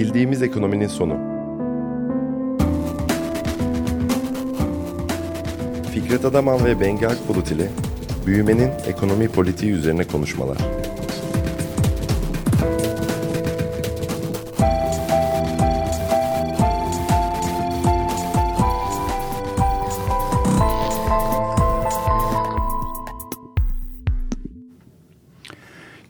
Bildiğimiz ekonominin sonu. Fikret Adaman ve Bengi Akbulut ile büyümenin ekonomi politiği üzerine konuşmalar.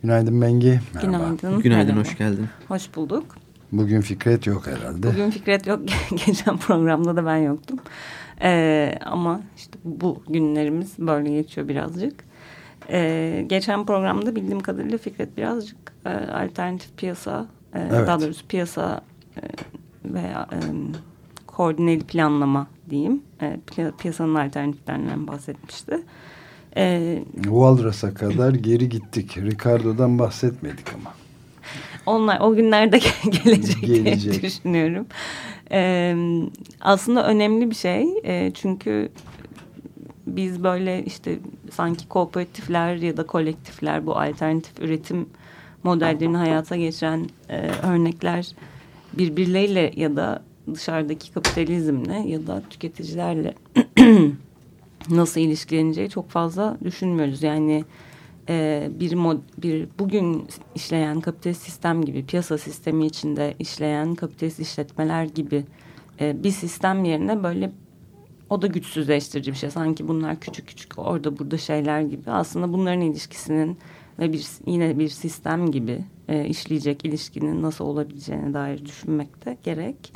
Günaydın Bengi. Merhaba. Günaydın. Günaydın, hoş geldin. Hoş bulduk. Bugün Fikret yok herhalde. Bugün Fikret yok. Geçen programda da ben yoktum. Ee, ama işte bu günlerimiz böyle geçiyor birazcık. Ee, geçen programda bildiğim kadarıyla Fikret birazcık e, alternatif piyasa, e, evet. daha doğrusu piyasa e, veya e, koordineli planlama diyeyim. E, piyasanın alternatiflerinden bahsetmişti. Ee, Walrus'a kadar geri gittik. Ricardo'dan bahsetmedik ama. Onlar o günlerde gelecek, gelecek. diye düşünüyorum. Ee, aslında önemli bir şey. Ee, çünkü biz böyle işte sanki kooperatifler ya da kolektifler bu alternatif üretim modellerini hayata geçiren e, örnekler birbirleriyle ya da dışarıdaki kapitalizmle ya da tüketicilerle nasıl ilişkileneceği çok fazla düşünmüyoruz. Yani e, bir mod, bir bugün işleyen kapitalist sistem gibi piyasa sistemi içinde işleyen kapitalist işletmeler gibi e, bir sistem yerine böyle o da güçsüzleştirici bir şey. Sanki bunlar küçük küçük orada burada şeyler gibi. Aslında bunların ilişkisinin ve bir yine bir sistem gibi e, işleyecek ilişkinin nasıl olabileceğine dair düşünmekte gerek.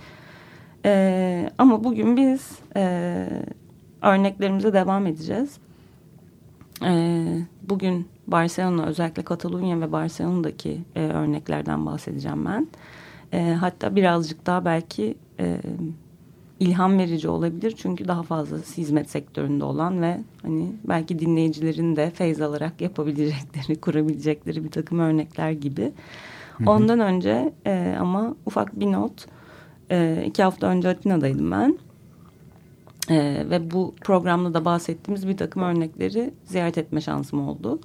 E, ama bugün biz e, örneklerimize devam edeceğiz. Ee, bugün Barcelona özellikle Katalunya ve Barcelona'daki e, örneklerden bahsedeceğim ben. E, hatta birazcık daha belki e, ilham verici olabilir. Çünkü daha fazla hizmet sektöründe olan ve hani belki dinleyicilerin de feyz alarak yapabilecekleri, kurabilecekleri bir takım örnekler gibi. Hı hı. Ondan önce e, ama ufak bir not. E, iki hafta önce Atina'daydım ben. Ee, ve bu programda da bahsettiğimiz bir takım örnekleri ziyaret etme şansım oldu.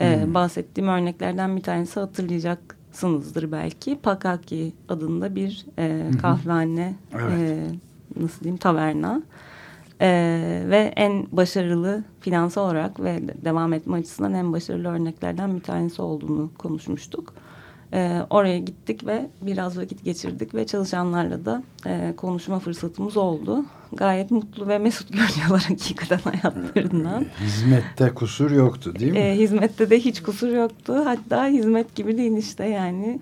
Ee, hmm. Bahsettiğim örneklerden bir tanesi hatırlayacaksınızdır belki. Pakaki adında bir e, kahvehane, evet. e, nasıl diyeyim taverna. Ee, ve en başarılı finansal olarak ve devam etme açısından en başarılı örneklerden bir tanesi olduğunu konuşmuştuk. E, oraya gittik ve biraz vakit geçirdik ve çalışanlarla da e, konuşma fırsatımız oldu. Gayet mutlu ve mesut görünüyorlar hakikaten hayatlarından. Hizmette kusur yoktu değil mi? E, hizmette de hiç kusur yoktu. Hatta hizmet gibi değil işte yani.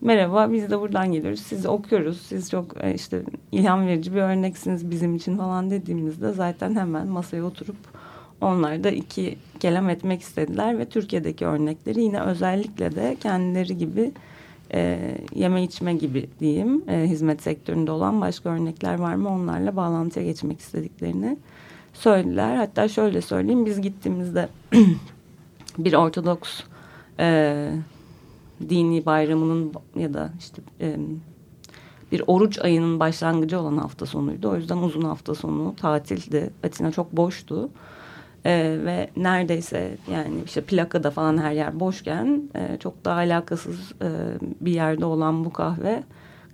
Merhaba biz de buradan geliyoruz. Sizi okuyoruz. Siz çok e, işte ilham verici bir örneksiniz bizim için falan dediğimizde zaten hemen masaya oturup onlar da iki kelam etmek istediler ve Türkiye'deki örnekleri yine özellikle de kendileri gibi e, yeme içme gibi diyeyim e, hizmet sektöründe olan başka örnekler var mı onlarla bağlantıya geçmek istediklerini söylediler. Hatta şöyle söyleyeyim biz gittiğimizde bir Ortodoks e, dini bayramının ya da işte e, bir oruç ayının başlangıcı olan hafta sonuydu. O yüzden uzun hafta sonu tatildi. Atina çok boştu. Ee, ve neredeyse yani işte plakada falan her yer boşken e, çok da alakasız e, bir yerde olan bu kahve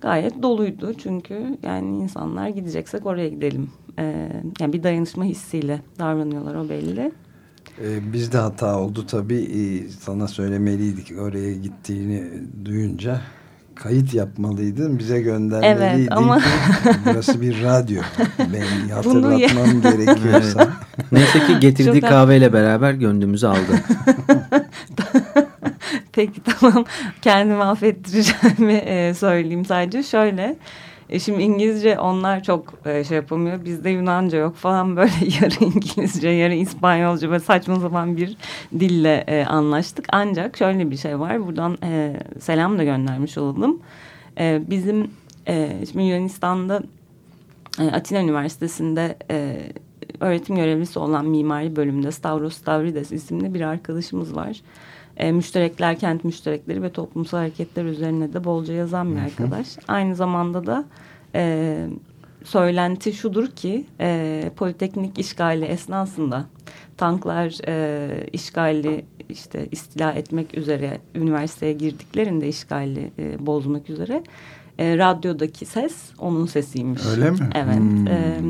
gayet doluydu. Çünkü yani insanlar gideceksek oraya gidelim. E, yani bir dayanışma hissiyle davranıyorlar o belli. Ee, bizde hata oldu tabii. Ee, sana söylemeliydik oraya gittiğini duyunca kayıt yapmalıydın. Bize göndermeliydin evet, ama... burası bir radyo. Ben hatırlatmam gerekiyorsa. Neyse ki getirdiği kahveyle beraber gönlümüzü aldı. Peki tamam. Kendimi affettireceğimi e, söyleyeyim sadece. Şöyle e şimdi İngilizce onlar çok e, şey yapamıyor. Bizde Yunanca yok falan böyle yarı İngilizce yarı İspanyolca ve saçma sapan bir dille e, anlaştık. Ancak şöyle bir şey var. Buradan e, selam da göndermiş olalım. E, bizim e, şimdi Yunanistan'da e, Atina Üniversitesi'nde e, öğretim görevlisi olan mimari bölümünde Stavros Stavrides isimli bir arkadaşımız var. E, müşterekler, kent müşterekleri ve toplumsal hareketler üzerine de bolca yazan bir arkadaş. Aynı zamanda da e, söylenti şudur ki e, Politeknik işgali esnasında tanklar e, işgali işte istila etmek üzere üniversiteye girdiklerinde işgali e, bozmak üzere e, radyodaki ses onun sesiymiş. Öyle mi? Evet. Hmm. E,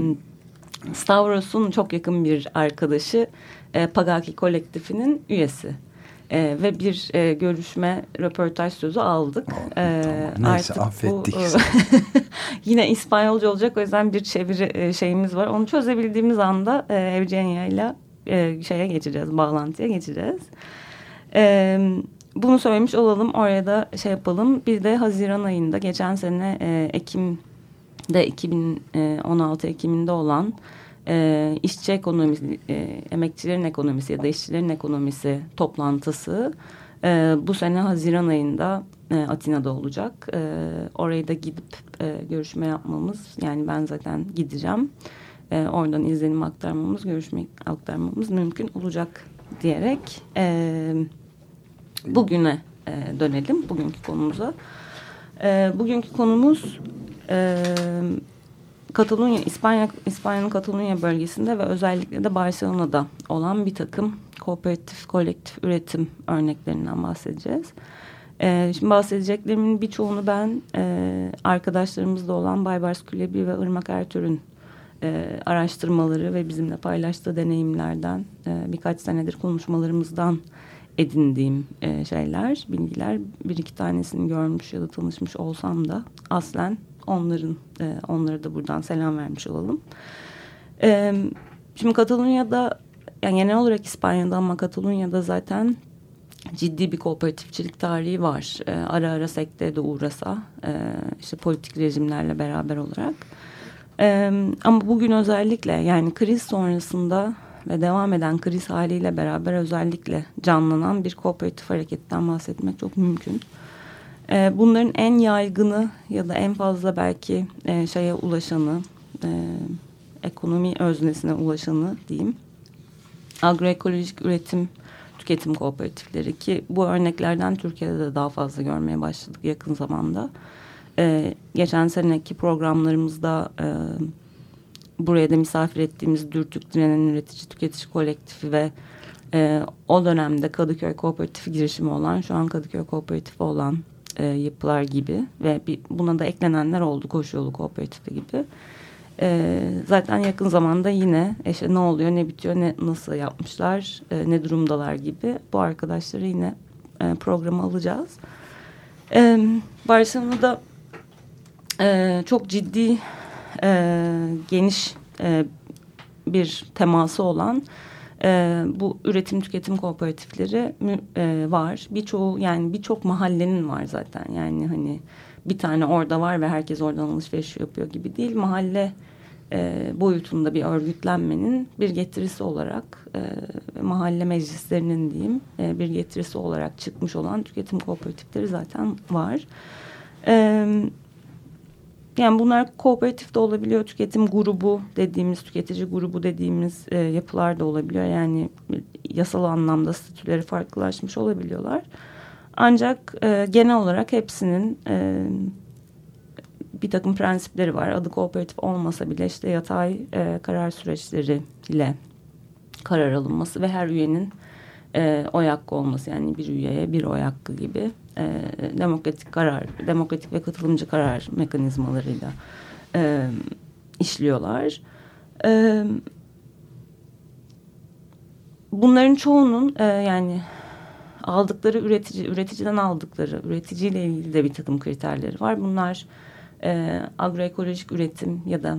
Stavros'un çok yakın bir arkadaşı e, Pagaki kolektifinin üyesi. E, ve bir e, görüşme, röportaj sözü aldık. Oh, e, tamam. Neyse affettik. Bu, yine İspanyolca olacak o yüzden bir çeviri e, şeyimiz var. Onu çözebildiğimiz anda e, Evgenya ile e, şeye geçeceğiz, bağlantıya geçeceğiz. E, bunu söylemiş olalım, oraya da şey yapalım. Bir de Haziran ayında geçen sene e, Ekim'de 2016 Ekim'inde olan e, işçi ekonomisi, e, emekçilerin ekonomisi ya da işçilerin ekonomisi toplantısı e, bu sene Haziran ayında e, Atina'da olacak. E, oraya da gidip e, görüşme yapmamız yani ben zaten gideceğim. E, oradan izlenim aktarmamız, görüşme aktarmamız mümkün olacak diyerek e, bugüne e, dönelim, bugünkü konumuza. E, bugünkü konumuz e, Katalunya, İspanya, İspanya'nın Katalunya bölgesinde ve özellikle de Barcelona'da olan bir takım kooperatif, kolektif üretim örneklerinden bahsedeceğiz. Ee, şimdi bahsedeceklerimin birçoğunu ben e, arkadaşlarımızda olan Baybars Külebi ve Irmak Ertürk'ün e, araştırmaları ve bizimle paylaştığı deneyimlerden e, birkaç senedir konuşmalarımızdan edindiğim e, şeyler, bilgiler. Bir iki tanesini görmüş ya da tanışmış olsam da aslen onların e, onlara da buradan selam vermiş olalım. E, şimdi Katalonya'da yani genel olarak İspanya'da ama Katalonya'da zaten ciddi bir kooperatifçilik tarihi var. E, ara ara sekteye de uğrasa e, işte politik rejimlerle beraber olarak. E, ama bugün özellikle yani kriz sonrasında ve devam eden kriz haliyle beraber özellikle canlanan bir kooperatif hareketten bahsetmek çok mümkün. E, bunların en yaygını ya da en fazla belki e, şeye ulaşanı, e, ekonomi öznesine ulaşanı diyeyim. Agroekolojik üretim tüketim kooperatifleri ki bu örneklerden Türkiye'de de daha fazla görmeye başladık yakın zamanda. E, geçen seneki programlarımızda e, buraya da misafir ettiğimiz Dürtük Direnen Üretici Tüketici Kolektifi ve e, o dönemde Kadıköy Kooperatifi girişimi olan şu an Kadıköy Kooperatifi olan e, yapılar gibi ve bir, buna da eklenenler oldu koşu kooperatifi gibi. E, zaten yakın zamanda yine işte ne oluyor ne bitiyor ne nasıl yapmışlar e, ne durumdalar gibi bu arkadaşları yine e, programa alacağız. E, Barcelona'da e, çok ciddi e, geniş e, bir teması olan e, bu üretim tüketim kooperatifleri e, var. Birçoğu yani birçok mahallenin var zaten. Yani hani bir tane orada var ve herkes oradan alışveriş yapıyor gibi değil. Mahalle e, boyutunda bir örgütlenmenin bir getirisi olarak e, mahalle meclislerinin diyeyim e, bir getirisi olarak çıkmış olan tüketim kooperatifleri zaten var. Evet. Yani bunlar kooperatif de olabiliyor. Tüketim grubu dediğimiz, tüketici grubu dediğimiz e, yapılar da olabiliyor. Yani yasal anlamda statüleri farklılaşmış olabiliyorlar. Ancak e, genel olarak hepsinin e, bir takım prensipleri var. Adı kooperatif olmasa bile işte yatay e, karar süreçleriyle karar alınması ve her üyenin e, oy hakkı olması. Yani bir üyeye bir oy hakkı gibi e, demokratik karar, demokratik ve katılımcı karar mekanizmalarıyla e, işliyorlar. E, bunların çoğunun e, yani aldıkları üretici, üreticiden aldıkları, üreticiyle ilgili de bir takım kriterleri var. Bunlar e, agroekolojik üretim ya da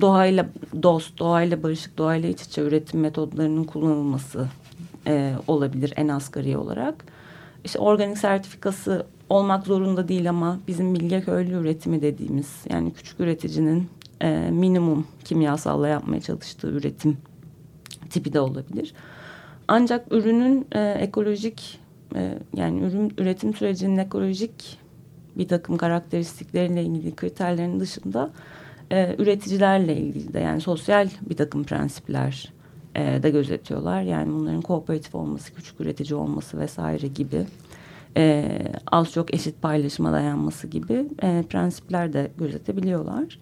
doğayla dost, doğayla barışık, doğayla iç içe üretim metodlarının kullanılması e, olabilir en asgari olarak işte organik sertifikası olmak zorunda değil ama bizim bilge köylü üretimi dediğimiz yani küçük üreticinin e, minimum kimyasalla yapmaya çalıştığı üretim tipi de olabilir. Ancak ürünün e, ekolojik e, yani ürün üretim sürecinin ekolojik bir takım karakteristikleriyle ilgili kriterlerin dışında e, üreticilerle ilgili de yani sosyal bir takım prensipler e, de gözetiyorlar. Yani bunların kooperatif olması, küçük üretici olması vesaire gibi e, az çok eşit paylaşıma dayanması gibi e, prensipler de gözetebiliyorlar.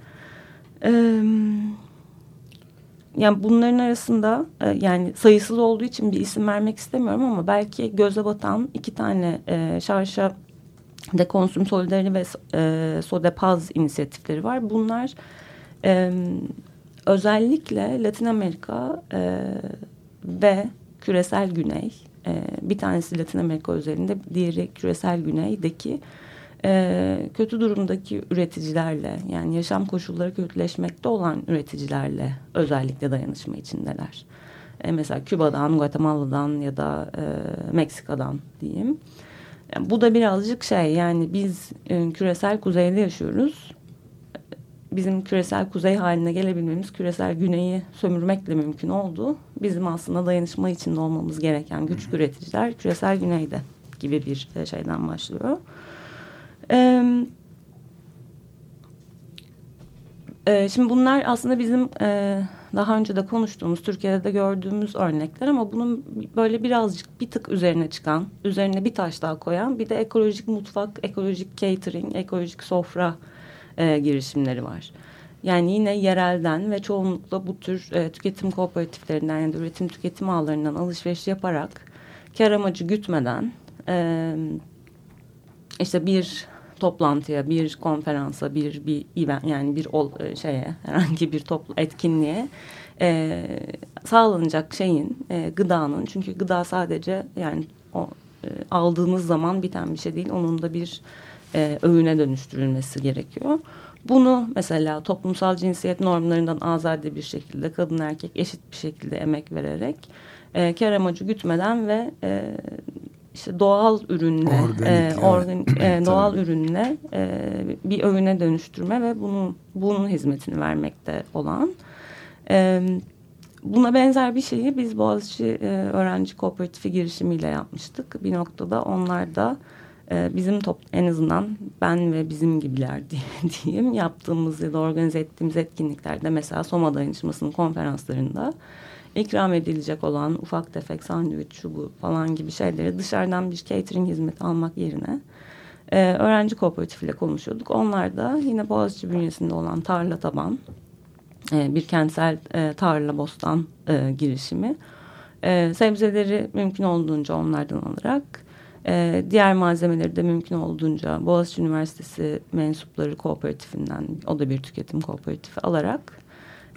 E, yani bunların arasında e, yani sayısız olduğu için bir isim vermek istemiyorum ama belki göze batan iki tane e, şarşa de Konsum Solidarity ve e, Sodepaz inisiyatifleri var. Bunlar e, özellikle Latin Amerika e, ve küresel güney e, bir tanesi Latin Amerika üzerinde diğeri küresel güneydeki e, kötü durumdaki üreticilerle yani yaşam koşulları kötüleşmekte olan üreticilerle özellikle dayanışma içindeler. E, mesela Küba'dan, Guatemala'dan ya da e, Meksika'dan diyeyim. Bu da birazcık şey yani biz e, küresel kuzeyde yaşıyoruz. Bizim küresel kuzey haline gelebilmemiz küresel güneyi sömürmekle mümkün oldu. Bizim aslında dayanışma içinde olmamız gereken güç üreticiler küresel güneyde gibi bir e, şeyden başlıyor. Ee, e, şimdi bunlar aslında bizim e, daha önce de konuştuğumuz, Türkiye'de de gördüğümüz örnekler ama bunun böyle birazcık bir tık üzerine çıkan, üzerine bir taş daha koyan bir de ekolojik mutfak, ekolojik catering, ekolojik sofra e, girişimleri var. Yani yine yerelden ve çoğunlukla bu tür e, tüketim kooperatiflerinden ya da üretim tüketim ağlarından alışveriş yaparak kar amacı gütmeden e, işte bir toplantıya, bir konferansa, bir bir event yani bir ol, e, şeye herhangi bir toplu etkinliğe e, sağlanacak şeyin e, gıdanın çünkü gıda sadece yani o e, aldığınız zaman biten bir şey değil. Onun da bir e, öğüne dönüştürülmesi gerekiyor. Bunu mesela toplumsal cinsiyet normlarından azade bir şekilde kadın erkek eşit bir şekilde emek vererek e, kar amacı gütmeden ve e, işte doğal ürünle Organik, e, organ, e, doğal ürünle e, bir öğüne dönüştürme ve bunun bunun hizmetini vermekte olan e, buna benzer bir şeyi biz Boğaziçi e, Öğrenci Kooperatifi girişimiyle yapmıştık. Bir noktada onlar da e, bizim top, en azından ben ve bizim gibiler diyeyim yaptığımız ya da organize ettiğimiz etkinliklerde mesela Soma Dayanışması'nın konferanslarında ikram edilecek olan ufak tefek sandviç şu falan gibi şeyleri dışarıdan bir catering hizmeti almak yerine e, öğrenci kooperatifiyle konuşuyorduk. Onlar da yine Boğaziçi bünyesinde olan tarla taban e, bir kentsel e, tarla bostan e, girişimi. E, sebzeleri mümkün olduğunca onlardan alarak e, diğer malzemeleri de mümkün olduğunca Boğaziçi Üniversitesi mensupları kooperatifinden o da bir tüketim kooperatifi alarak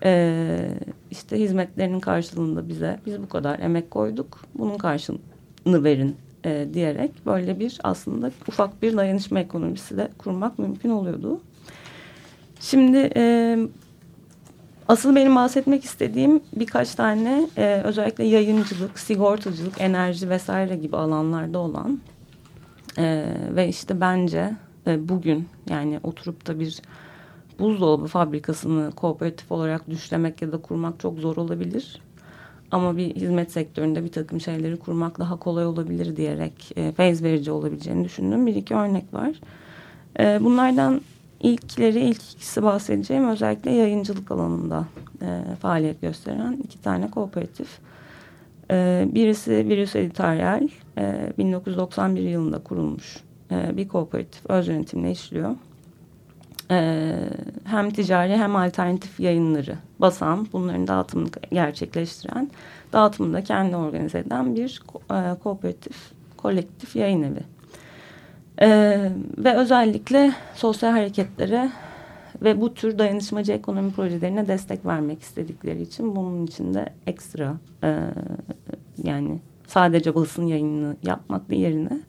e, işte hizmetlerinin karşılığında bize biz bu kadar emek koyduk bunun karşılığını verin e, diyerek böyle bir aslında ufak bir dayanışma ekonomisi de kurmak mümkün oluyordu. Şimdi e, asıl benim bahsetmek istediğim birkaç tane e, özellikle yayıncılık, sigortacılık, enerji vesaire gibi alanlarda olan e, ve işte bence e, bugün yani oturup da bir buzdolabı fabrikasını kooperatif olarak düşlemek ya da kurmak çok zor olabilir. Ama bir hizmet sektöründe bir takım şeyleri kurmak daha kolay olabilir diyerek e, feyz verici olabileceğini düşündüğüm bir iki örnek var. E, bunlardan ilkleri, ilk ikisi bahsedeceğim özellikle yayıncılık alanında e, faaliyet gösteren iki tane kooperatif. E, birisi Virüs Editoryal, e, 1991 yılında kurulmuş e, bir kooperatif öz yönetimle işliyor e, hem ticari hem alternatif yayınları basan, bunların dağıtımını gerçekleştiren, dağıtımını da kendi organize eden bir e, kooperatif, kolektif yayın evi. E, ve özellikle sosyal hareketlere ve bu tür dayanışmacı ekonomi projelerine destek vermek istedikleri için bunun için de ekstra e, yani sadece basın yayını yapmak yerine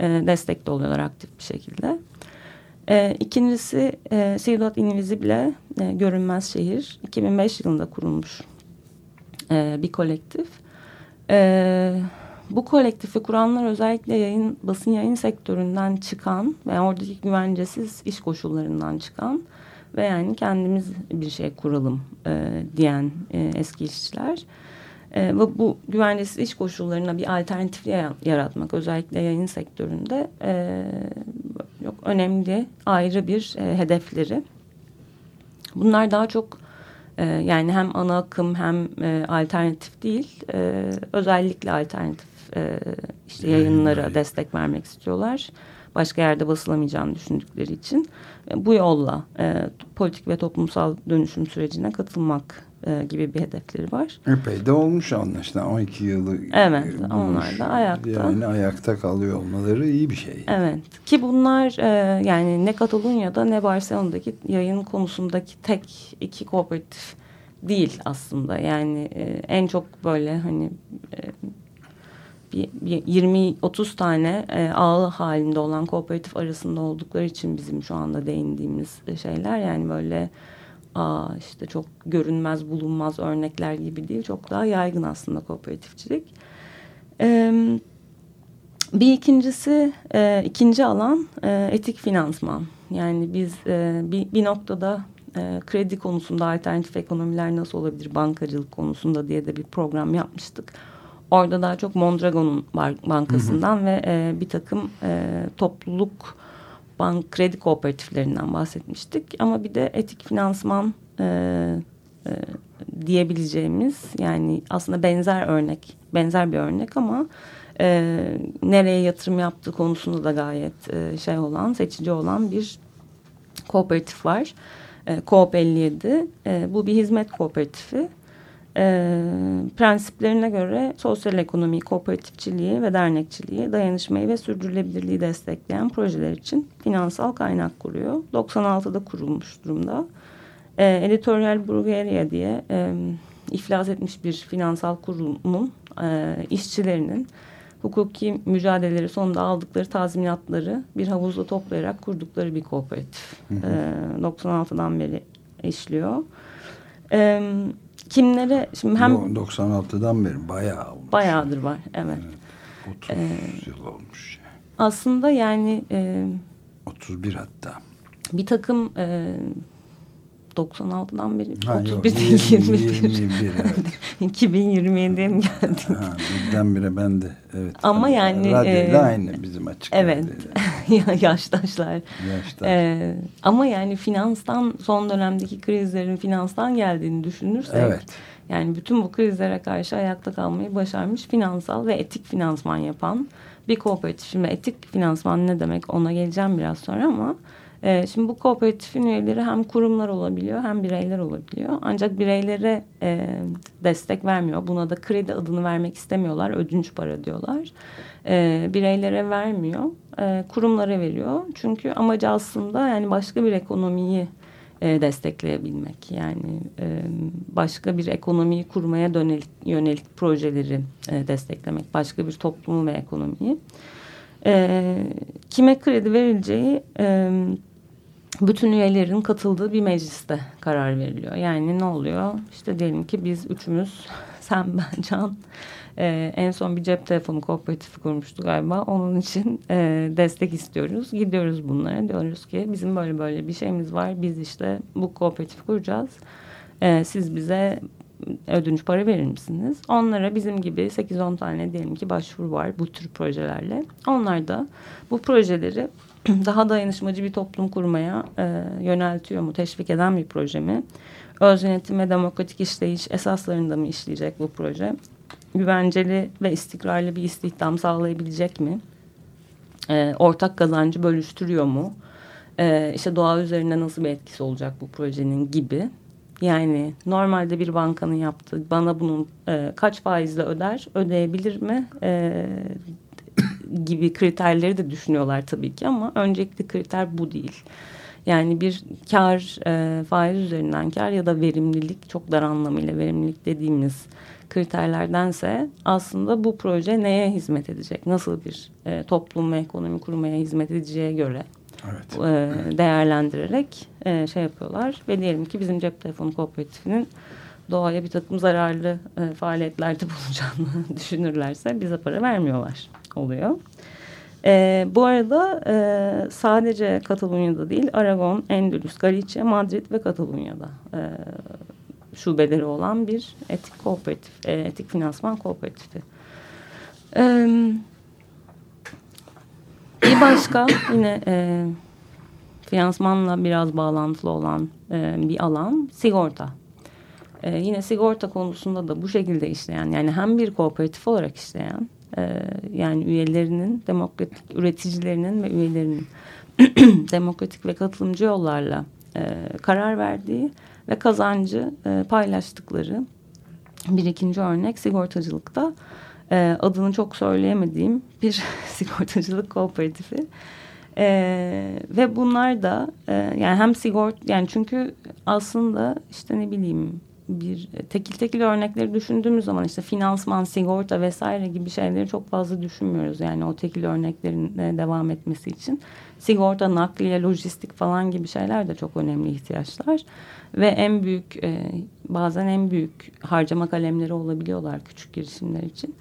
e, destek de oluyorlar aktif bir şekilde. E, ikincisi e, Ciudad Invisible, e, Görünmez Şehir. 2005 yılında kurulmuş e, bir kolektif. E, bu kolektifi kuranlar özellikle yayın, basın yayın sektöründen çıkan ve oradaki güvencesiz iş koşullarından çıkan ve yani kendimiz bir şey kuralım e, diyen e, eski işçiler. E, ve bu güvencesiz iş koşullarına bir alternatif yaratmak özellikle yayın sektöründe e, yok önemli ayrı bir e, hedefleri. Bunlar daha çok e, yani hem ana akım hem e, alternatif değil e, özellikle alternatif e, işte yayınlara destek vermek istiyorlar. Başka yerde basılamayacağını düşündükleri için e, bu yolla e, politik ve toplumsal dönüşüm sürecine katılmak e, gibi bir hedefleri var. Epey de olmuş anlaşılan 12 yılı. Evet onlar da ayakta. Yani ayakta kalıyor olmaları iyi bir şey. Evet ki bunlar e, yani ne Katalonya'da ne Barcelona'daki yayın konusundaki tek iki kooperatif değil aslında. Yani e, en çok böyle hani e, 20-30 tane e, ağ halinde olan kooperatif arasında oldukları için bizim şu anda değindiğimiz şeyler yani böyle aa işte çok görünmez bulunmaz örnekler gibi değil çok daha yaygın aslında kooperatifçilik. Evet. Bir ikincisi, e, ikinci alan e, etik finansman. Yani biz e, bir, bir noktada e, kredi konusunda alternatif ekonomiler nasıl olabilir bankacılık konusunda diye de bir program yapmıştık. Orada daha çok Mondragon'un bankasından hı hı. ve e, bir takım e, topluluk bank kredi kooperatiflerinden bahsetmiştik. Ama bir de etik finansman e, e, diyebileceğimiz yani aslında benzer örnek, benzer bir örnek ama e, nereye yatırım yaptığı konusunda da gayet e, şey olan, seçici olan bir kooperatif var. E, Koop 57. E, bu bir hizmet kooperatifi. E, prensiplerine göre sosyal ekonomi, kooperatifçiliği ve dernekçiliği, dayanışmayı ve sürdürülebilirliği destekleyen projeler için finansal kaynak kuruyor. 96'da kurulmuş durumda. E, Editorial Brugueria diye e, iflas etmiş bir finansal kurumun e, işçilerinin hukuki mücadeleleri sonunda aldıkları tazminatları bir havuzda toplayarak kurdukları bir kooperatif. Hı hı. E, 96'dan beri işliyor. E, kimlere şimdi hem 96'dan beri bayağı olmuş. Bayağıdır var evet. evet 30 ee, yıl olmuş. Aslında yani e, 31 hatta. Bir takım e, 96'dan beri ha, 31 değil 21. 21 evet. 2027'ye mi geldik? Ha, birdenbire ben de evet. Ama yani radyoda e, aynı bizim açık. Evet. Yaştaşlar. Yaştaş. E, ama yani finanstan son dönemdeki krizlerin finanstan geldiğini düşünürsek evet. yani bütün bu krizlere karşı ayakta kalmayı başarmış finansal ve etik finansman yapan bir kooperatif. Şimdi etik finansman ne demek ona geleceğim biraz sonra ama e, şimdi bu kooperatifin üyeleri hem kurumlar olabiliyor hem bireyler olabiliyor. Ancak bireylere e, destek vermiyor. Buna da kredi adını vermek istemiyorlar. Ödünç para diyorlar. E, bireylere vermiyor. E, kurumlara veriyor. Çünkü amacı aslında yani başka bir ekonomiyi e, destekleyebilmek. Yani e, başka bir ekonomiyi kurmaya yönelik, yönelik projeleri e, desteklemek. Başka bir toplumu ve ekonomiyi. E, kime kredi verileceği... E, bütün üyelerin katıldığı bir mecliste karar veriliyor. Yani ne oluyor? İşte diyelim ki biz üçümüz, sen, ben, Can, e, en son bir cep telefonu kooperatifi kurmuştu galiba. Onun için e, destek istiyoruz. Gidiyoruz bunlara. Diyoruz ki bizim böyle böyle bir şeyimiz var. Biz işte bu kooperatifi kuracağız. E, siz bize ödünç para verir misiniz? Onlara bizim gibi 8-10 tane diyelim ki başvuru var bu tür projelerle. Onlar da bu projeleri daha dayanışmacı bir toplum kurmaya e, yöneltiyor mu, teşvik eden bir proje mi? Öz yönetim ve demokratik işleyiş esaslarında mı işleyecek bu proje? Güvenceli ve istikrarlı bir istihdam sağlayabilecek mi? E, ortak kazancı bölüştürüyor mu? E, işte doğa üzerinde nasıl bir etkisi olacak bu projenin gibi. Yani normalde bir bankanın yaptığı bana bunun e, kaç faizle öder, ödeyebilir mi? E, gibi kriterleri de düşünüyorlar tabii ki ama öncelikli kriter bu değil. Yani bir kar e, faiz üzerinden kar ya da verimlilik çok dar anlamıyla verimlilik dediğimiz kriterlerdense aslında bu proje neye hizmet edecek? Nasıl bir e, toplum ve ekonomi kurmaya hizmet edeceğe göre evet. e, değerlendirerek e, şey yapıyorlar. Ve diyelim ki bizim cep telefonu kooperatifinin doğaya bir takım zararlı e, faaliyetlerde bulunacağını düşünürlerse bize para vermiyorlar oluyor. E, bu arada e, sadece Katalonya'da değil Aragon, Endülüs, Galicia, Madrid ve Katalonya'da e, şubeleri olan bir etik kooperatif, e, etik finansman kooperatifi. E, bir başka yine e, finansmanla biraz bağlantılı olan e, bir alan sigorta. E, yine sigorta konusunda da bu şekilde işleyen yani hem bir kooperatif olarak işleyen yani üyelerinin demokratik üreticilerinin ve üyelerinin demokratik ve katılımcı yollarla e, karar verdiği ve kazancı e, paylaştıkları bir ikinci örnek sigortacılıkta e, adını çok söyleyemediğim bir sigortacılık kooperatifi. Ee, ve bunlar da e, yani hem sigort yani çünkü aslında işte ne bileyim bir tekil tekil örnekleri düşündüğümüz zaman işte finansman, sigorta vesaire gibi şeyleri çok fazla düşünmüyoruz. Yani o tekil örneklerin e, devam etmesi için. Sigorta, nakliye, lojistik falan gibi şeyler de çok önemli ihtiyaçlar. Ve en büyük e, bazen en büyük harcama kalemleri olabiliyorlar küçük girişimler için.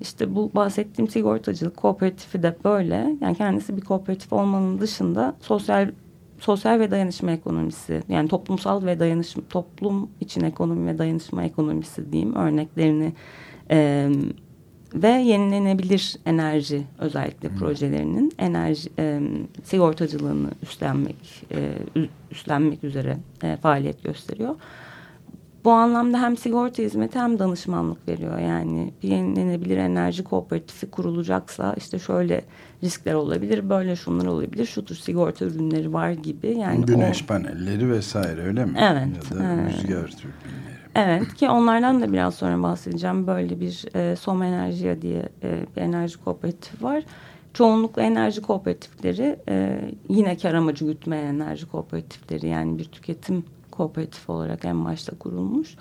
İşte bu bahsettiğim sigortacılık kooperatifi de böyle. Yani kendisi bir kooperatif olmanın dışında sosyal sosyal ve dayanışma ekonomisi yani toplumsal ve dayanışma toplum için ekonomi ve dayanışma ekonomisi diyeyim örneklerini e, ve yenilenebilir enerji özellikle hmm. projelerinin enerji e, sigortacılığını üstlenmek e, üstlenmek üzere e, faaliyet gösteriyor. Bu anlamda hem sigorta hizmeti hem danışmanlık veriyor. Yani bir yenilenebilir enerji kooperatifi kurulacaksa işte şöyle riskler olabilir, böyle şunlar olabilir, şu tür sigorta ürünleri var gibi. Yani Güneş o... panelleri vesaire öyle mi? Evet. Ya da evet. rüzgar türbinleri. Evet ki onlardan da biraz sonra bahsedeceğim. Böyle bir e, Som Enerjiya diye e, bir enerji kooperatifi var. Çoğunlukla enerji kooperatifleri e, yine kar amacı gütmeyen enerji kooperatifleri yani bir tüketim kooperatif olarak en başta kurulmuş.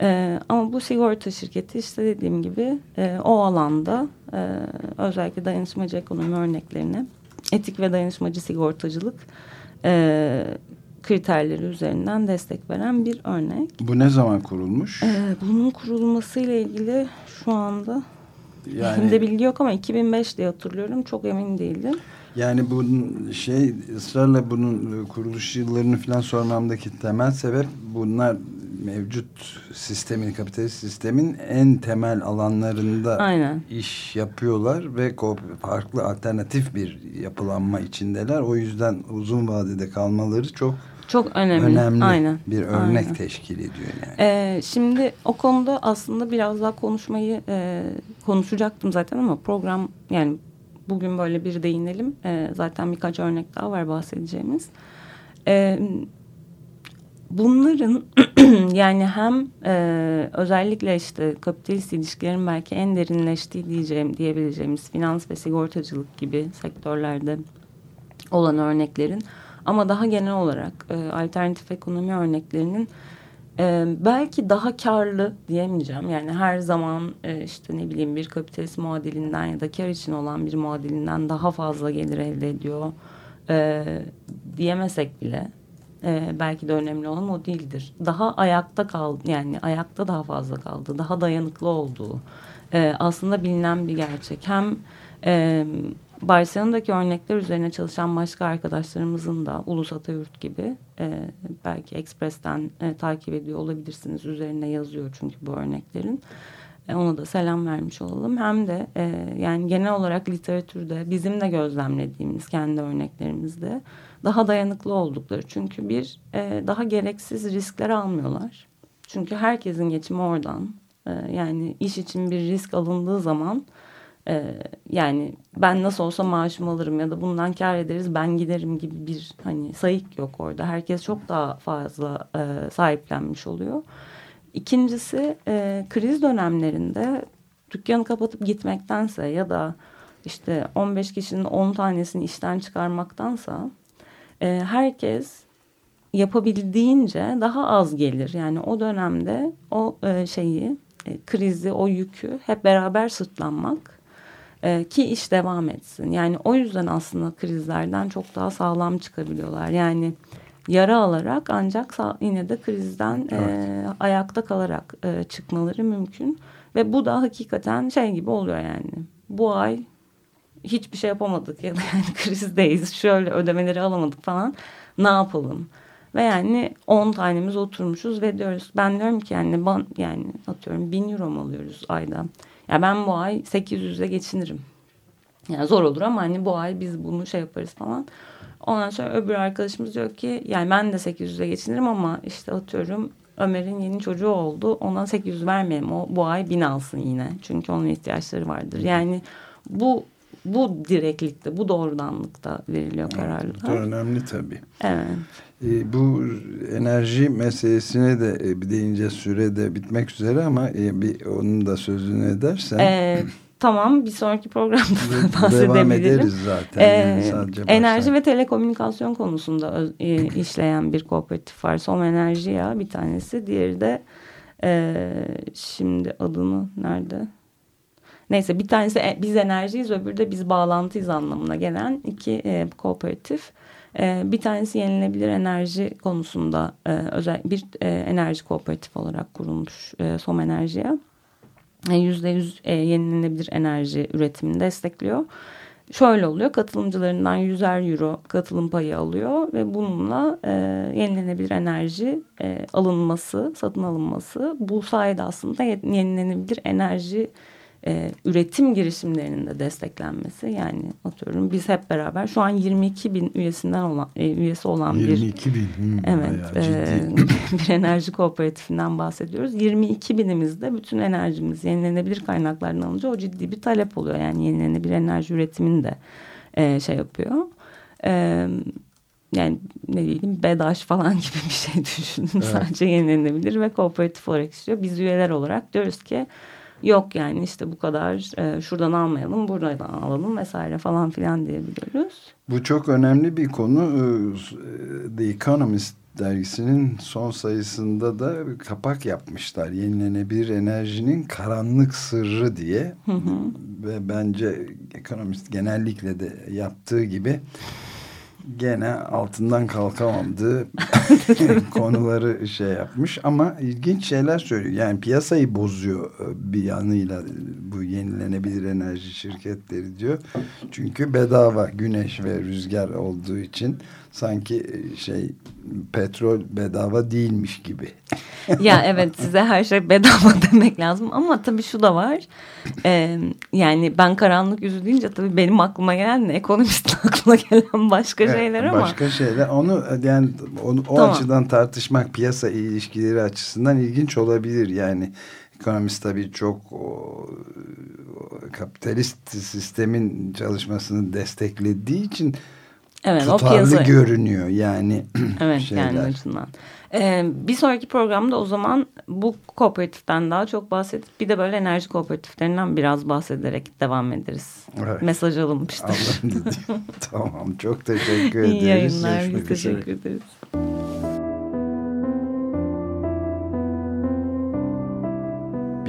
E, ama bu sigorta şirketi işte dediğim gibi e, o alanda e, özellikle dayanışmacı ekonomi örneklerini etik ve dayanışmacı sigortacılık e, kriterleri üzerinden destek veren bir örnek. Bu ne zaman kurulmuş? E, bunun kurulmasıyla ilgili şu anda yani, bilgi yok ama 2005 diye hatırlıyorum. Çok emin değilim. Yani bu şey ısrarla bunun kuruluş yıllarını falan sormamdaki temel sebep bunlar mevcut sistemin, kapitalist sistemin en temel alanlarında Aynen. iş yapıyorlar ve farklı alternatif bir yapılanma içindeler. O yüzden uzun vadede kalmaları çok çok önemli. Önemli Aynen. bir örnek Aynen. teşkil ediyor yani. Ee, şimdi o konuda aslında biraz daha konuşmayı e, konuşacaktım zaten ama program yani bugün böyle bir değinelim. E, zaten birkaç örnek daha var bahsedeceğimiz. E, bunların yani hem e, özellikle işte kapitalist ilişkilerin belki en derinleştiği diyeceğim diyebileceğimiz finans ve sigortacılık gibi sektörlerde olan örneklerin ama daha genel olarak e, alternatif ekonomi örneklerinin ee, belki daha karlı diyemeyeceğim. Yani her zaman e, işte ne bileyim bir kapitalist muadilinden ya da kar için olan bir muadilinden daha fazla gelir elde ediyor e, diyemesek bile e, belki de önemli olan o değildir. Daha ayakta kaldı yani ayakta daha fazla kaldı. Daha dayanıklı olduğu e, aslında bilinen bir gerçek. Hem e, Barcelona'daki örnekler üzerine çalışan başka arkadaşlarımızın da Ulus Atayurt gibi e, belki Express'ten e, takip ediyor olabilirsiniz. Üzerine yazıyor çünkü bu örneklerin. E, ona da selam vermiş olalım. Hem de e, yani genel olarak literatürde bizim de gözlemlediğimiz kendi örneklerimizde daha dayanıklı oldukları. Çünkü bir e, daha gereksiz riskler almıyorlar. Çünkü herkesin geçimi oradan. E, yani iş için bir risk alındığı zaman ee, yani ben nasıl olsa maaşımı alırım ya da bundan kar ederiz ben giderim gibi bir hani sayık yok orada. Herkes çok daha fazla e, sahiplenmiş oluyor. İkincisi e, kriz dönemlerinde dükkanı kapatıp gitmektense ya da işte 15 kişinin 10 tanesini işten çıkarmaktansa e, herkes yapabildiğince daha az gelir. Yani o dönemde o e, şeyi e, krizi, o yükü hep beraber sırtlanmak e, ki iş devam etsin. Yani o yüzden aslında krizlerden çok daha sağlam çıkabiliyorlar. Yani yara alarak ancak yine de krizden e, evet. e, ayakta kalarak e, çıkmaları mümkün. Ve bu da hakikaten şey gibi oluyor yani. Bu ay hiçbir şey yapamadık ya da yani krizdeyiz. Şöyle ödemeleri alamadık falan. Ne yapalım? Ve yani 10 tanemiz oturmuşuz ve diyoruz ben diyorum ki yani ben, yani atıyorum 1000 euro mu alıyoruz ayda? Ya ben bu ay 800'e geçinirim. Yani zor olur ama hani bu ay biz bunu şey yaparız falan. Ondan sonra öbür arkadaşımız diyor ki yani ben de 800'e geçinirim ama işte atıyorum Ömer'in yeni çocuğu oldu. Ona 800 vermeyelim. O bu ay 1000 alsın yine. Çünkü onun ihtiyaçları vardır. Yani bu bu direklikte, bu doğrudanlıkta veriliyor kararlar. Bu önemli tabii. Evet. E, bu enerji meselesine de e, bir deyince süre de bitmek üzere ama e, bir onun da sözünü edersen. E, tamam bir sonraki programda bahsedebilirim. Devam ederiz zaten. Ee, yani sadece enerji ve telekomünikasyon konusunda öz, e, işleyen bir kooperatif var. Som Enerji ya bir tanesi. Diğeri de e, şimdi adını nerede? Neyse bir tanesi e, biz enerjiyiz öbürü de biz bağlantıyız anlamına gelen iki e, kooperatif. E, bir tanesi yenilebilir enerji konusunda e, özel bir e, enerji kooperatif olarak kurulmuş e, Som Enerji'ye. Yüzde yüz e, yenilenebilir enerji üretimini destekliyor. Şöyle oluyor katılımcılarından 100'er euro katılım payı alıyor ve bununla e, yenilenebilir enerji e, alınması, satın alınması bu sayede aslında yenilenebilir enerji e, üretim girişimlerinin de desteklenmesi yani atıyorum biz hep beraber şu an 22 bin üyesinden olan e, üyesi olan 22 bir bin. Hmm, evet e, bir enerji kooperatifinden bahsediyoruz. 22 binimizde bütün enerjimiz yenilenebilir kaynaklardan alınca o ciddi bir talep oluyor. Yani yenilenebilir enerji üretimini de e, şey yapıyor. E, yani ne diyeyim BEDAŞ falan gibi bir şey düşünün. Evet. sadece yenilenebilir ve kooperatif olarak istiyor. Biz üyeler olarak diyoruz ki yok yani işte bu kadar e, şuradan almayalım buradan alalım vesaire falan filan diyebiliyoruz. Bu çok önemli bir konu. E, The Economist dergisinin son sayısında da kapak yapmışlar. Yenilenebilir enerjinin karanlık sırrı diye. Hı hı. Ve bence Economist genellikle de yaptığı gibi gene altından kalkamadığı konuları şey yapmış ama ilginç şeyler söylüyor. Yani piyasayı bozuyor e, bir yanıyla bu yenilenebilir enerji şirketleri diyor. Çünkü bedava güneş ve rüzgar olduğu için sanki e, şey petrol bedava değilmiş gibi. ya evet size her şey bedava demek lazım ama tabii şu da var. Ee, yani ben karanlık yüzü deyince tabii benim aklıma gelen ekonomistin aklına gelen başka evet, şeyler ama. Başka şeyler onu yani onu, o tamam. açıdan tartışmak piyasa ilişkileri açısından ilginç olabilir yani. Ekonomist tabii çok o, kapitalist sistemin çalışmasını desteklediği için evet, tutarlı o piyasa... görünüyor yani. Evet şeyler. yani açısından. Ee, bir sonraki programda o zaman bu kooperatiften daha çok bahsedip bir de böyle enerji kooperatiflerinden biraz bahsederek devam ederiz. Evet. Mesaj alınmıştır. tamam çok teşekkür ederiz. İyi yayınlar. Teşekkür ederiz.